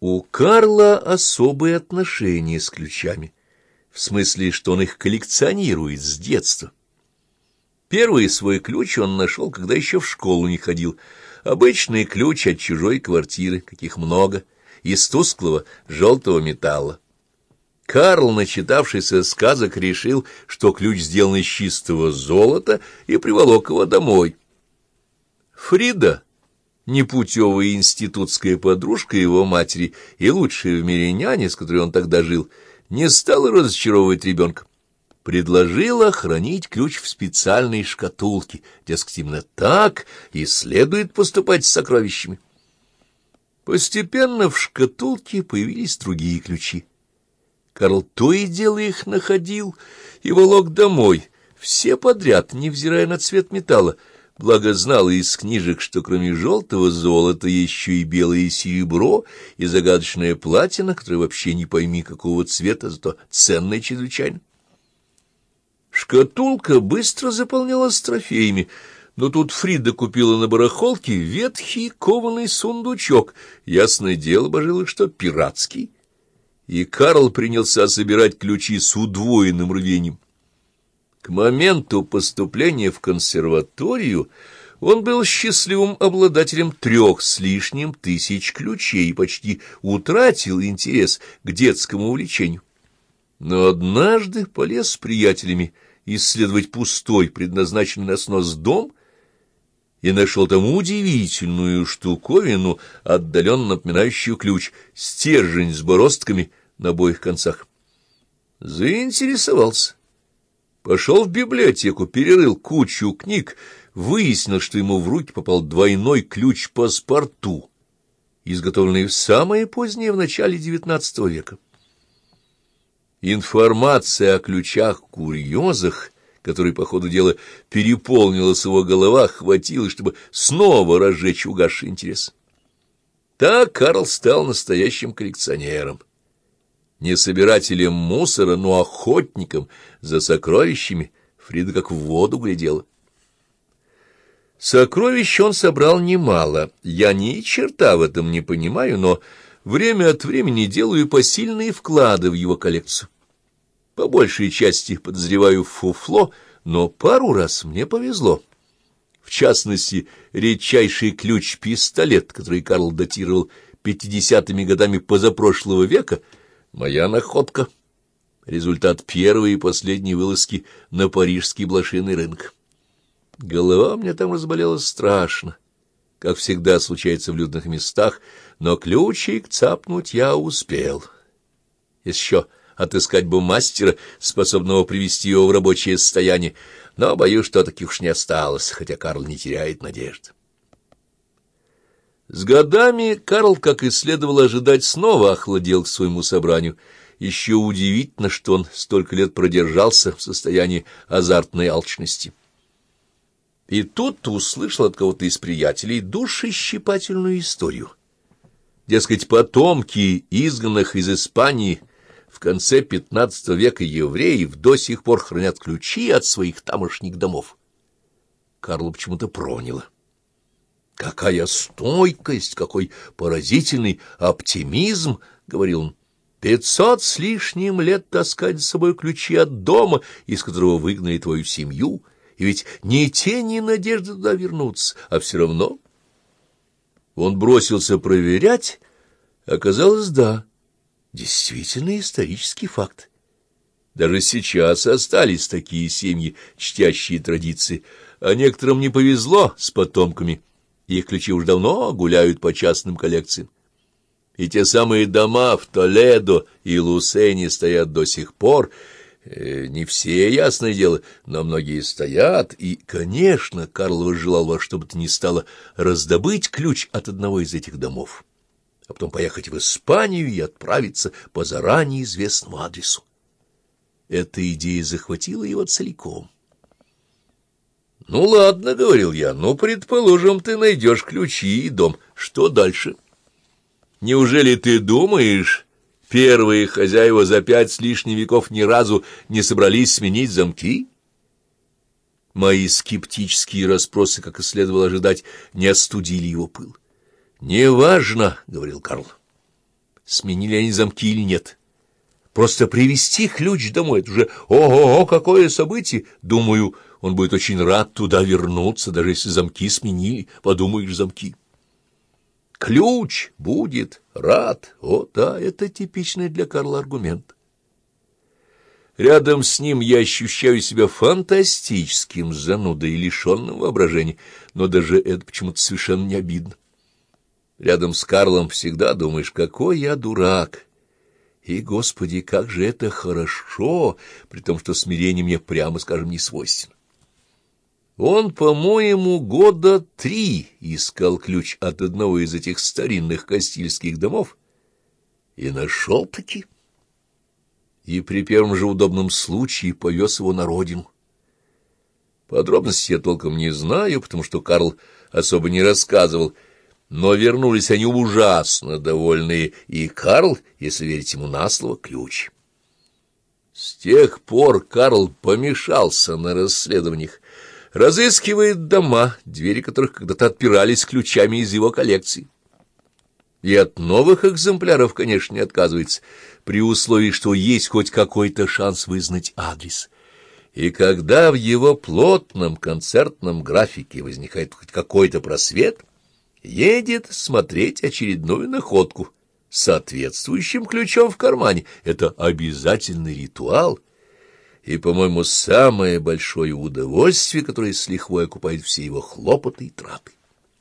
У Карла особые отношения с ключами, в смысле, что он их коллекционирует с детства. Первый свой ключ он нашел, когда еще в школу не ходил. Обычный ключ от чужой квартиры, каких много, из тусклого желтого металла. Карл, начитавшийся сказок, решил, что ключ сделан из чистого золота, и приволок его домой. Фрида непутевая институтская подружка его матери и лучшая в мире няня, с которой он тогда жил, не стала разочаровывать ребенка. Предложила хранить ключ в специальной шкатулке, дескать, именно так и следует поступать с сокровищами. Постепенно в шкатулке появились другие ключи. Карл то и дело их находил и волок домой, все подряд, невзирая на цвет металла, благо знала из книжек, что кроме желтого золота еще и белое серебро и загадочная платина, которая вообще не пойми какого цвета, зато ценная чрезвычайно. Шкатулка быстро заполнялась трофеями, но тут Фрида купила на барахолке ветхий кованый сундучок, ясное дело, божило, что пиратский, и Карл принялся собирать ключи с удвоенным рвением. К моменту поступления в консерваторию он был счастливым обладателем трех с лишним тысяч ключей и почти утратил интерес к детскому увлечению. Но однажды полез с приятелями исследовать пустой, предназначенный на снос дом, и нашел там удивительную штуковину, отдаленно напоминающую ключ, стержень с бороздками на обоих концах. Заинтересовался. Пошел в библиотеку, перерыл кучу книг, выяснил, что ему в руки попал двойной ключ паспорту, изготовленный в самое позднее в начале XIX века. Информация о ключах-курьезах, которой, по ходу дела, переполнилась его голова, хватило, чтобы снова разжечь угасший интерес. Так Карл стал настоящим коллекционером не собирателем мусора, но охотником за сокровищами, Фрида как в воду глядела. Сокровищ он собрал немало, я ни черта в этом не понимаю, но время от времени делаю посильные вклады в его коллекцию. По большей части подозреваю фуфло, но пару раз мне повезло. В частности, редчайший ключ-пистолет, который Карл датировал пятидесятыми годами позапрошлого века — Моя находка. Результат первой и последней вылазки на парижский блошиный рынок. Голова мне там разболелась страшно, как всегда случается в людных местах, но ключик цапнуть я успел. Еще отыскать бы мастера, способного привести его в рабочее состояние, но боюсь, что таких уж не осталось, хотя Карл не теряет надежды. С годами Карл, как и следовало ожидать, снова охладел к своему собранию. Еще удивительно, что он столько лет продержался в состоянии азартной алчности. И тут услышал от кого-то из приятелей душещипательную историю. Дескать, потомки изгнанных из Испании в конце XV века евреев до сих пор хранят ключи от своих тамошних домов. Карлу почему-то проняло. Какая стойкость, какой поразительный оптимизм, — говорил он. Пятьсот с лишним лет таскать с собой ключи от дома, из которого выгнали твою семью, и ведь ни тени надежды туда вернуться, а все равно... Он бросился проверять, оказалось, да, действительно исторический факт. Даже сейчас остались такие семьи, чтящие традиции, а некоторым не повезло с потомками — их ключи уж давно гуляют по частным коллекциям. И те самые дома в Толедо и Лусене стоят до сих пор. Э, не все, ясное дело, но многие стоят. И, конечно, Карл желал во что бы то ни стало раздобыть ключ от одного из этих домов, а потом поехать в Испанию и отправиться по заранее известному адресу. Эта идея захватила его целиком. «Ну ладно», — говорил я, — «ну, предположим, ты найдешь ключи и дом. Что дальше?» «Неужели ты думаешь, первые хозяева за пять с лишним веков ни разу не собрались сменить замки?» Мои скептические расспросы, как и следовало ожидать, не остудили его пыл. «Неважно», — говорил Карл. сменили они замки или нет. Просто привезти ключ домой — это уже ого-го, какое событие! Думаю, он будет очень рад туда вернуться, даже если замки сменили. Подумаешь, замки. Ключ будет рад. О, да, это типичный для Карла аргумент. Рядом с ним я ощущаю себя фантастическим занудой и лишенным воображения, но даже это почему-то совершенно не обидно. Рядом с Карлом всегда думаешь, какой я дурак. И, Господи, как же это хорошо, при том, что смирение мне, прямо скажем, не свойственно. Он, по-моему, года три искал ключ от одного из этих старинных кастильских домов и нашел-таки. И при первом же удобном случае повез его на родину. Подробностей я толком не знаю, потому что Карл особо не рассказывал, но вернулись они ужасно довольные, и Карл, если верить ему на слово, ключ. С тех пор Карл помешался на расследованиях, разыскивает дома, двери которых когда-то отпирались ключами из его коллекции. И от новых экземпляров, конечно, не отказывается, при условии, что есть хоть какой-то шанс вызнать адрес. И когда в его плотном концертном графике возникает хоть какой-то просвет, едет смотреть очередную находку с соответствующим ключом в кармане. Это обязательный ритуал — и, по-моему, самое большое удовольствие, которое с лихвой окупает все его хлопоты и траты.